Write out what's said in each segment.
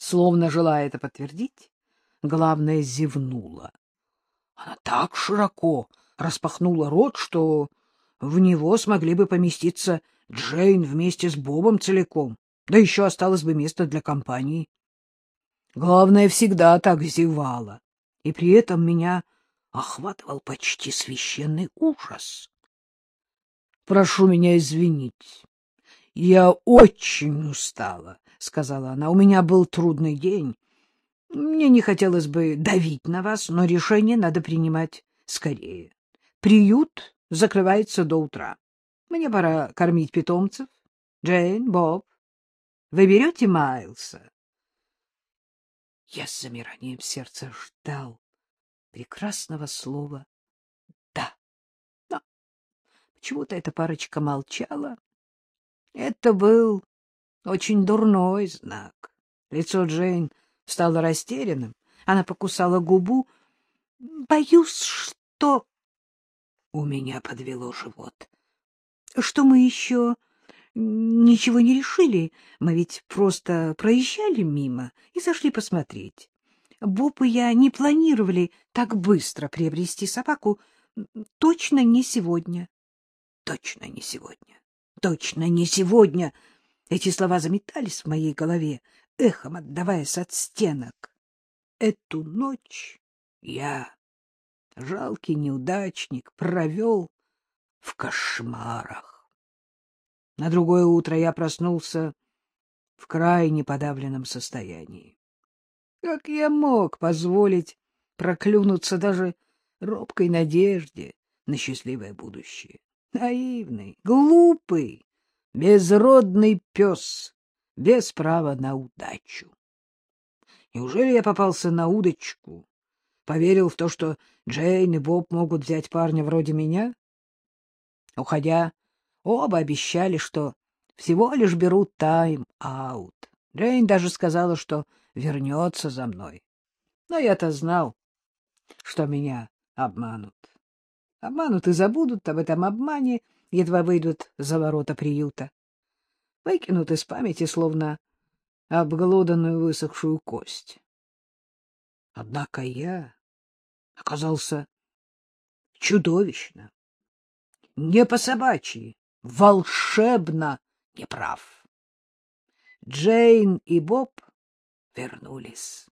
Словно желая это подтвердить, главное зевнула. Она так широко распахнула рот, что в него смогли бы поместиться Джейн вместе с Бобом целиком, да еще осталось бы место для компании. Главное, всегда так зевала, и при этом меня охватывал почти священный ужас. — Прошу меня извинить. Я очень устала, — сказала она. — У меня был трудный день. Мне не хотелось бы давить на вас, но решение надо принимать скорее. Приют закрывается до утра. Мне пора кормить питомцев. Джейн, Боб, вы берете Майлса? Я с замиранием сердца ждал прекрасного слова «да». Но почему-то эта парочка молчала. Это был очень дурной знак. Лицо Джейн стало растерянным. Она покусала губу. Боюсь, что... У меня подвело живот. Что мы еще ничего не решили. Мы ведь просто проезжали мимо и зашли посмотреть. Боб и я не планировали так быстро приобрести собаку. Точно не сегодня. Точно не сегодня. Точно не сегодня. Эти слова заметались в моей голове, эхом отдаваясь от стенок. Эту ночь я, жалкий неудачник, провел в кошмарах. На другое утро я проснулся в крайне подавленном состоянии. Как я мог позволить проклюнуться даже робкой надежде на счастливое будущее? Наивный, глупый, безродный пес без права на удачу. Неужели я попался на удочку? Поверил в то, что Джейн и Боб могут взять парня вроде меня? Уходя, оба обещали, что всего лишь берут тайм-аут. Джейн даже сказала, что вернется за мной. Но я-то знал, что меня обманут. Обманут и забудут об этом обмане, едва выйдут за ворота приюта выкинут из памяти, словно обглоданную высохшую кость. Однако я оказался чудовищно, не по-собачьи, волшебно неправ. Джейн и Боб вернулись.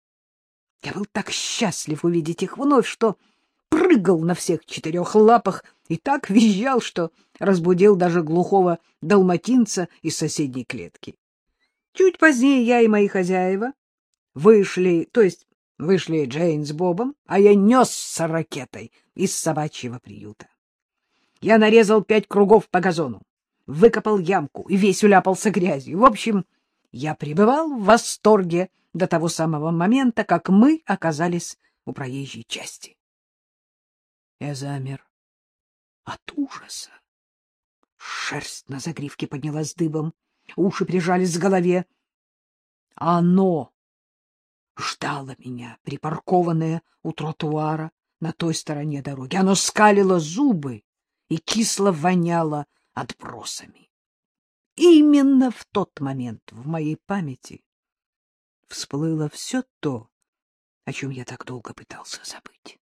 Я был так счастлив увидеть их вновь, что прыгал на всех четырех лапах и так визжал, что разбудил даже глухого далматинца из соседней клетки. Чуть позднее я и мои хозяева вышли, то есть вышли Джейн с Бобом, а я несся ракетой из собачьего приюта. Я нарезал пять кругов по газону, выкопал ямку и весь уляпался грязью. В общем, я пребывал в восторге до того самого момента, как мы оказались у проезжей части. Я замер от ужаса. Шерсть на загривке поднялась дыбом, уши прижались к голове. Оно ждало меня, припаркованное у тротуара на той стороне дороги. Оно скалило зубы и кисло воняло отбросами. Именно в тот момент в моей памяти всплыло все то, о чем я так долго пытался забыть.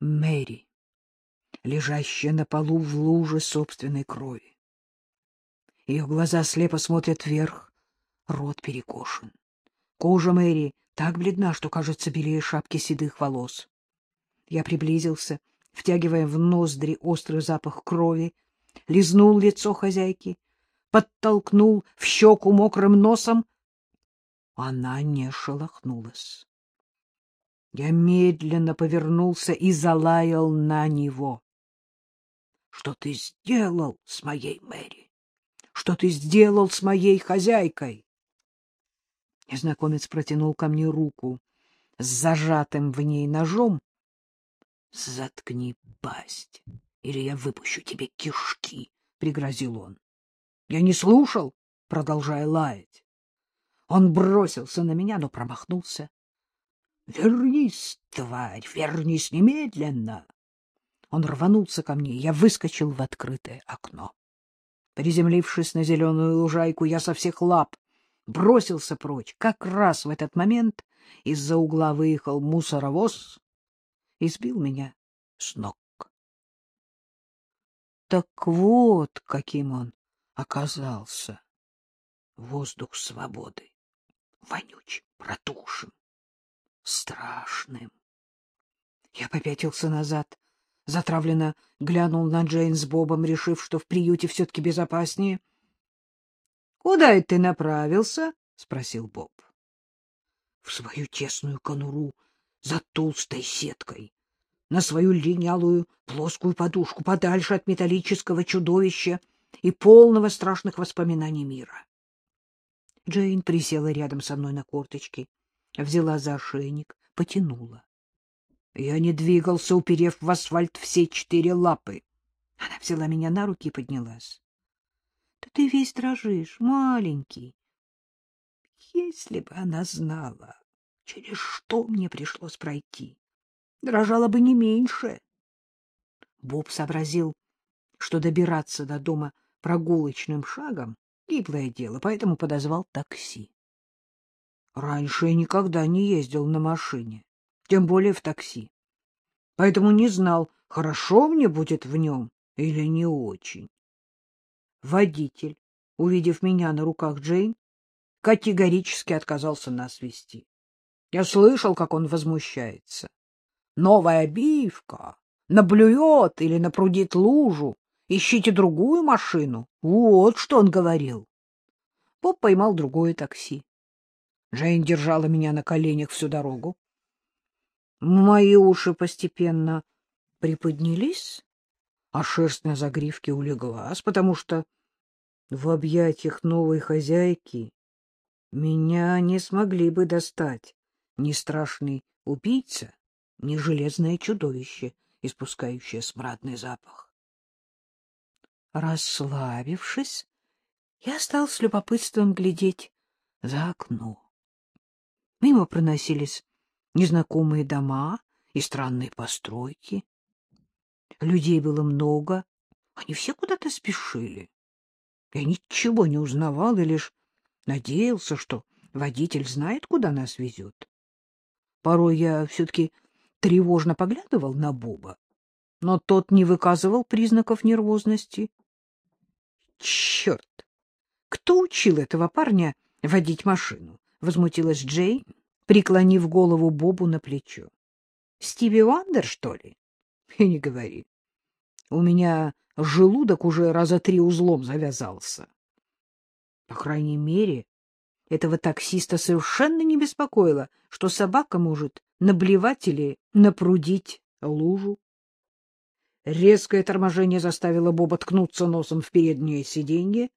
Мэри, лежащая на полу в луже собственной крови. Ее глаза слепо смотрят вверх, рот перекошен. Кожа Мэри так бледна, что кажется белее шапки седых волос. Я приблизился, втягивая в ноздри острый запах крови, лизнул лицо хозяйки, подтолкнул в щеку мокрым носом. Она не шелохнулась. Я медленно повернулся и залаял на него. — Что ты сделал с моей Мэри? Что ты сделал с моей хозяйкой? Незнакомец протянул ко мне руку с зажатым в ней ножом. — Заткни пасть, или я выпущу тебе кишки, — пригрозил он. Я не слушал, продолжая лаять. Он бросился на меня, но промахнулся. Вернись, тварь, вернись немедленно. Он рванулся ко мне, я выскочил в открытое окно. Приземлившись на зеленую лужайку, я со всех лап бросился прочь. Как раз в этот момент из-за угла выехал мусоровоз и сбил меня с ног. Так вот, каким он оказался. Воздух свободы, вонючим, протухшим, страшным. Я попятился назад, затравленно глянул на Джейн с Бобом, решив, что в приюте все-таки безопаснее. — Куда это ты направился? — спросил Боб. — В свою тесную конуру за толстой сеткой, на свою линялую плоскую подушку, подальше от металлического чудовища и полного страшных воспоминаний мира. Джейн присела рядом со мной на корточки, взяла за ошейник, потянула. Я не двигался, уперев в асфальт все четыре лапы. Она взяла меня на руки и поднялась. — Да ты весь дрожишь, маленький. Если бы она знала, через что мне пришлось пройти, дрожала бы не меньше. Боб сообразил, что добираться до дома прогулочным шагом — гиблое дело, поэтому подозвал такси. Раньше я никогда не ездил на машине тем более в такси. Поэтому не знал, хорошо мне будет в нем или не очень. Водитель, увидев меня на руках Джейн, категорически отказался нас вести. Я слышал, как он возмущается. Новая обивка, наблюет или напрудит лужу, ищите другую машину. Вот что он говорил. Боб поймал другое такси. Джейн держала меня на коленях всю дорогу. Мои уши постепенно приподнялись, а шерсть на загривке улеглась, потому что в объятиях новой хозяйки меня не смогли бы достать ни страшный убийца, ни железное чудовище, испускающее смрадный запах. Расслабившись, я стал с любопытством глядеть за окно. Мимо проносились незнакомые дома и странные постройки. Людей было много, они все куда-то спешили. Я ничего не узнавал и лишь надеялся, что водитель знает, куда нас везет. Порой я все-таки тревожно поглядывал на Боба, но тот не выказывал признаков нервозности. Черт! Кто учил этого парня водить машину? — возмутилась Джей, преклонив голову Бобу на плечо. — Стиви Вандер, что ли? — И не говори. У меня желудок уже раза три узлом завязался. По крайней мере, этого таксиста совершенно не беспокоило, что собака может наблевать или напрудить лужу. Резкое торможение заставило Боба ткнуться носом в переднее сиденье.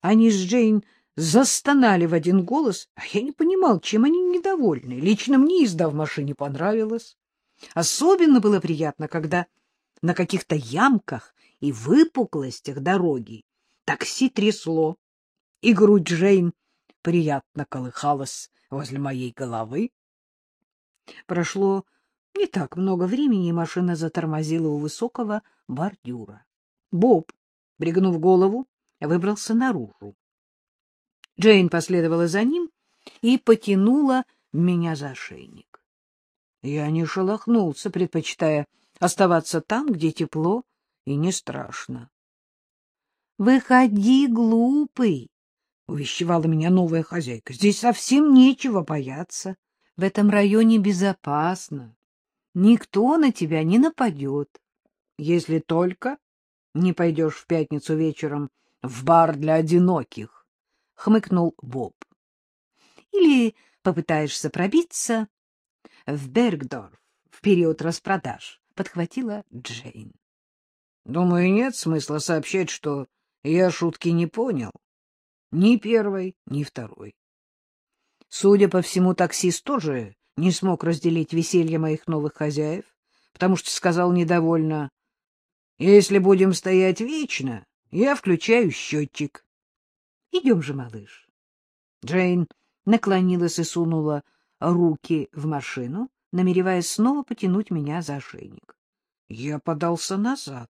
Они с Джейн застонали в один голос, а я не понимал, чем они недовольны. Лично мне езда в машине понравилась. Особенно было приятно, когда на каких-то ямках и выпуклостях дороги такси трясло, и грудь Джейн приятно колыхалась возле моей головы. Прошло не так много времени, и машина затормозила у высокого бордюра. Боб, пригнув голову, выбрался наружу. Джейн последовала за ним и потянула меня за ошейник. Я не шелохнулся, предпочитая оставаться там, где тепло и не страшно. — Выходи, глупый! — увещевала меня новая хозяйка. — Здесь совсем нечего бояться. В этом районе безопасно. Никто на тебя не нападет. Если только не пойдешь в пятницу вечером в бар для одиноких хмыкнул Боб. Или попытаешься пробиться в Бергдорф в период распродаж, подхватила Джейн. Думаю, нет смысла сообщать, что я шутки не понял. Ни первой, ни второй. Судя по всему, таксист тоже не смог разделить веселье моих новых хозяев, потому что сказал недовольно, «Если будем стоять вечно, я включаю счетчик». Идем же, малыш. Джейн наклонилась и сунула руки в машину, намереваясь снова потянуть меня за ошейник. Я подался назад.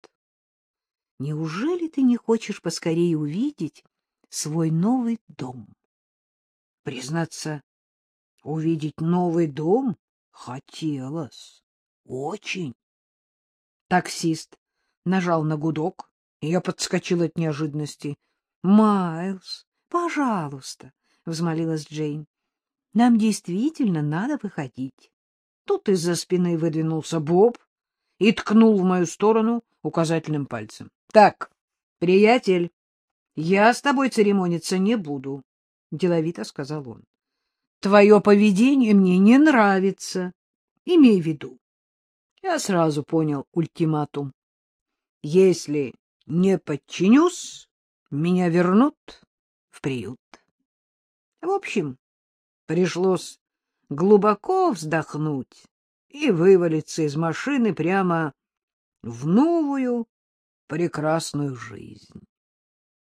Неужели ты не хочешь поскорее увидеть свой новый дом? Признаться, увидеть новый дом хотелось. Очень. Таксист нажал на гудок, и я подскочил от неожиданности. — Майлз, пожалуйста, — взмолилась Джейн. — Нам действительно надо выходить. Тут из-за спины выдвинулся Боб и ткнул в мою сторону указательным пальцем. — Так, приятель, я с тобой церемониться не буду, — деловито сказал он. — Твое поведение мне не нравится. Имей в виду. Я сразу понял ультиматум. Если не подчинюсь, меня вернут в приют. В общем, пришлось глубоко вздохнуть и вывалиться из машины прямо в новую прекрасную жизнь.